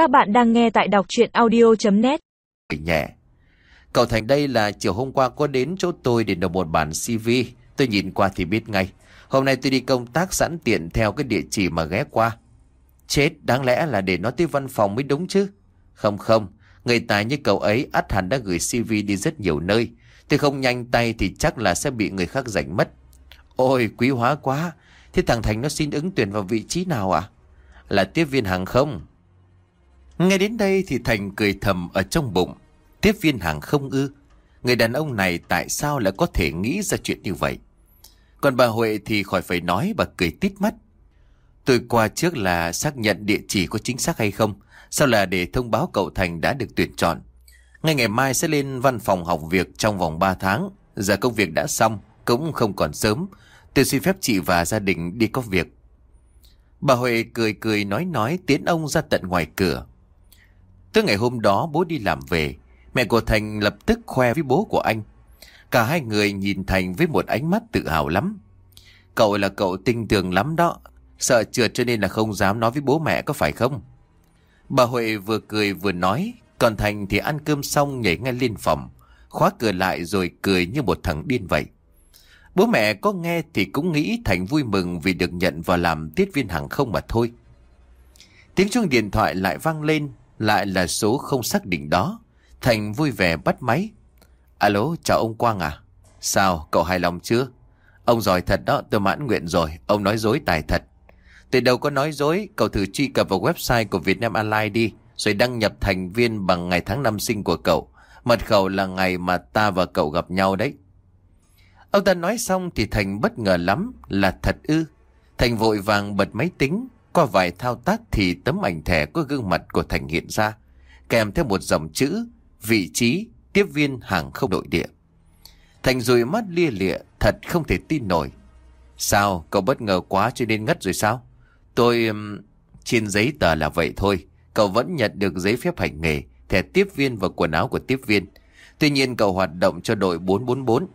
Các bạn đang nghe tại đọc chuyện audio.net nhẹ. Cậu Thành đây là chiều hôm qua có đến chỗ tôi để nộp một bản CV. Tôi nhìn qua thì biết ngay. Hôm nay tôi đi công tác sẵn tiện theo cái địa chỉ mà ghé qua. Chết, đáng lẽ là để nó tới văn phòng mới đúng chứ. Không không, người tài như cậu ấy ắt hẳn đã gửi CV đi rất nhiều nơi. Tôi không nhanh tay thì chắc là sẽ bị người khác giành mất. Ôi, quý hóa quá. Thế thằng Thành nó xin ứng tuyển vào vị trí nào ạ? Là tiếp viên hàng không. Nghe đến đây thì Thành cười thầm ở trong bụng. Tiếp viên hàng không ư. Người đàn ông này tại sao lại có thể nghĩ ra chuyện như vậy? Còn bà Huệ thì khỏi phải nói bà cười tít mắt. Tôi qua trước là xác nhận địa chỉ có chính xác hay không. Sau là để thông báo cậu Thành đã được tuyển chọn. Ngay ngày mai sẽ lên văn phòng học việc trong vòng 3 tháng. Giờ công việc đã xong, cũng không còn sớm. Tôi xin phép chị và gia đình đi có việc. Bà Huệ cười cười nói nói tiến ông ra tận ngoài cửa. Tới ngày hôm đó bố đi làm về, mẹ của Thành lập tức khoe với bố của anh. Cả hai người nhìn Thành với một ánh mắt tự hào lắm. Cậu là cậu tinh tường lắm đó, sợ trượt cho nên là không dám nói với bố mẹ có phải không? Bà Huệ vừa cười vừa nói, còn Thành thì ăn cơm xong nhảy ngay lên phòng, khóa cửa lại rồi cười như một thằng điên vậy. Bố mẹ có nghe thì cũng nghĩ Thành vui mừng vì được nhận vào làm tiết viên hàng không mà thôi. Tiếng chuông điện thoại lại vang lên, lại là số không xác định đó. Thành vui vẻ bắt máy. Alo, chào ông Quang à? Sao, cậu hài lòng chưa? Ông giỏi thật đó, tôi mãn nguyện rồi, ông nói dối tài thật. Từ đầu có nói dối, cậu thử truy cập vào website của Vietnam Airlines đi, rồi đăng nhập thành viên bằng ngày tháng năm sinh của cậu. Mật khẩu là ngày mà ta và cậu gặp nhau đấy. Ông ta nói xong thì Thành bất ngờ lắm là thật ư. Thành vội vàng bật máy tính, qua vài thao tác thì tấm ảnh thẻ có gương mặt của Thành hiện ra, kèm theo một dòng chữ, vị trí, tiếp viên hàng không nội địa. Thành rồi mắt lia lịa, thật không thể tin nổi. Sao, cậu bất ngờ quá cho nên ngất rồi sao? Tôi... Trên giấy tờ là vậy thôi, cậu vẫn nhận được giấy phép hành nghề, thẻ tiếp viên và quần áo của tiếp viên. Tuy nhiên cậu hoạt động cho đội 444.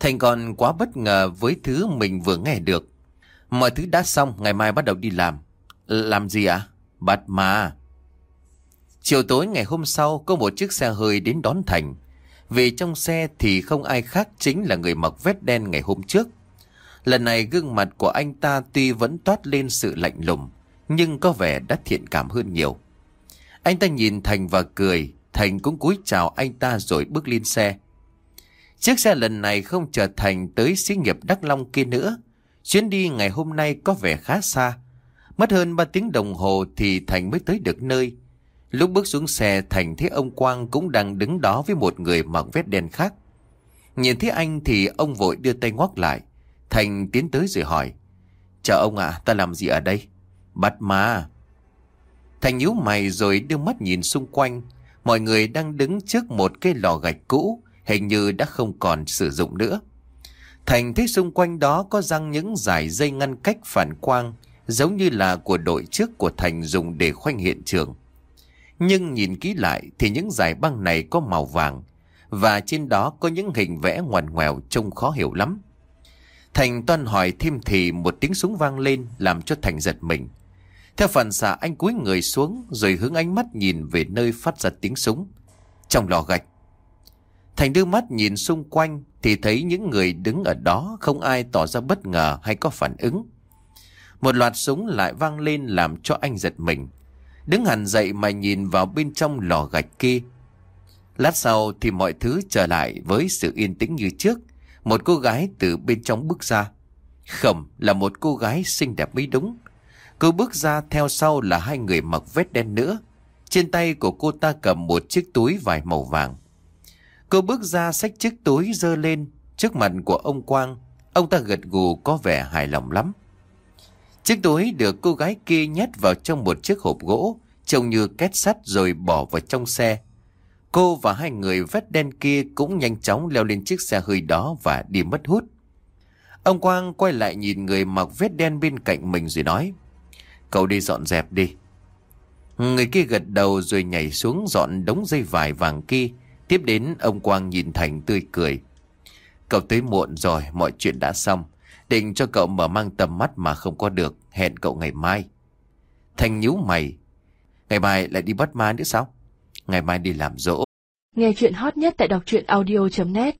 Thành còn quá bất ngờ với thứ mình vừa nghe được. Mọi thứ đã xong, ngày mai bắt đầu đi làm. Làm gì ạ? À? Bắt mà Chiều tối ngày hôm sau, có một chiếc xe hơi đến đón Thành. Vì trong xe thì không ai khác chính là người mặc vest đen ngày hôm trước. Lần này gương mặt của anh ta tuy vẫn toát lên sự lạnh lùng, nhưng có vẻ đã thiện cảm hơn nhiều. Anh ta nhìn Thành và cười, Thành cũng cúi chào anh ta rồi bước lên xe. Chiếc xe lần này không trở thành tới xí nghiệp Đắk Long kia nữa. Chuyến đi ngày hôm nay có vẻ khá xa. Mất hơn 3 tiếng đồng hồ thì Thành mới tới được nơi. Lúc bước xuống xe Thành thấy ông Quang cũng đang đứng đó với một người mặc vest đen khác. Nhìn thấy anh thì ông vội đưa tay ngoắc lại. Thành tiến tới rồi hỏi. Chào ông ạ, ta làm gì ở đây? Bắt ma. Thành nhíu mày rồi đưa mắt nhìn xung quanh. Mọi người đang đứng trước một cái lò gạch cũ, hình như đã không còn sử dụng nữa. Thành thấy xung quanh đó có răng những dải dây ngăn cách phản quang, giống như là của đội trước của Thành dùng để khoanh hiện trường. Nhưng nhìn kỹ lại thì những dải băng này có màu vàng, và trên đó có những hình vẽ ngoằn ngoèo trông khó hiểu lắm. Thành toan hỏi thêm thì một tiếng súng vang lên làm cho Thành giật mình. Theo phản xạ anh cúi người xuống rồi hướng ánh mắt nhìn về nơi phát ra tiếng súng. Trong lò gạch. Thành đưa mắt nhìn xung quanh thì thấy những người đứng ở đó không ai tỏ ra bất ngờ hay có phản ứng. Một loạt súng lại vang lên làm cho anh giật mình. Đứng hẳn dậy mà nhìn vào bên trong lò gạch kia. Lát sau thì mọi thứ trở lại với sự yên tĩnh như trước. Một cô gái từ bên trong bước ra. Khẩm là một cô gái xinh đẹp mới đúng. Cô bước ra theo sau là hai người mặc vết đen nữa. Trên tay của cô ta cầm một chiếc túi vải màu vàng. Cô bước ra xách chiếc túi dơ lên trước mặt của ông Quang. Ông ta gật gù có vẻ hài lòng lắm. Chiếc túi được cô gái kia nhét vào trong một chiếc hộp gỗ, trông như két sắt rồi bỏ vào trong xe. Cô và hai người vét đen kia cũng nhanh chóng leo lên chiếc xe hơi đó và đi mất hút. Ông Quang quay lại nhìn người mặc vết đen bên cạnh mình rồi nói. Cậu đi dọn dẹp đi. Người kia gật đầu rồi nhảy xuống dọn đống dây vải vàng kia. Tiếp đến ông Quang nhìn Thành tươi cười. Cậu tới muộn rồi, mọi chuyện đã xong. Định cho cậu mở mang tầm mắt mà không có được, hẹn cậu ngày mai. Thành nhíu mày. Ngày mai lại đi bắt ma nữa sao? Ngày mai đi làm dỗ. Nghe chuyện hot nhất tại đọc truyện audio.net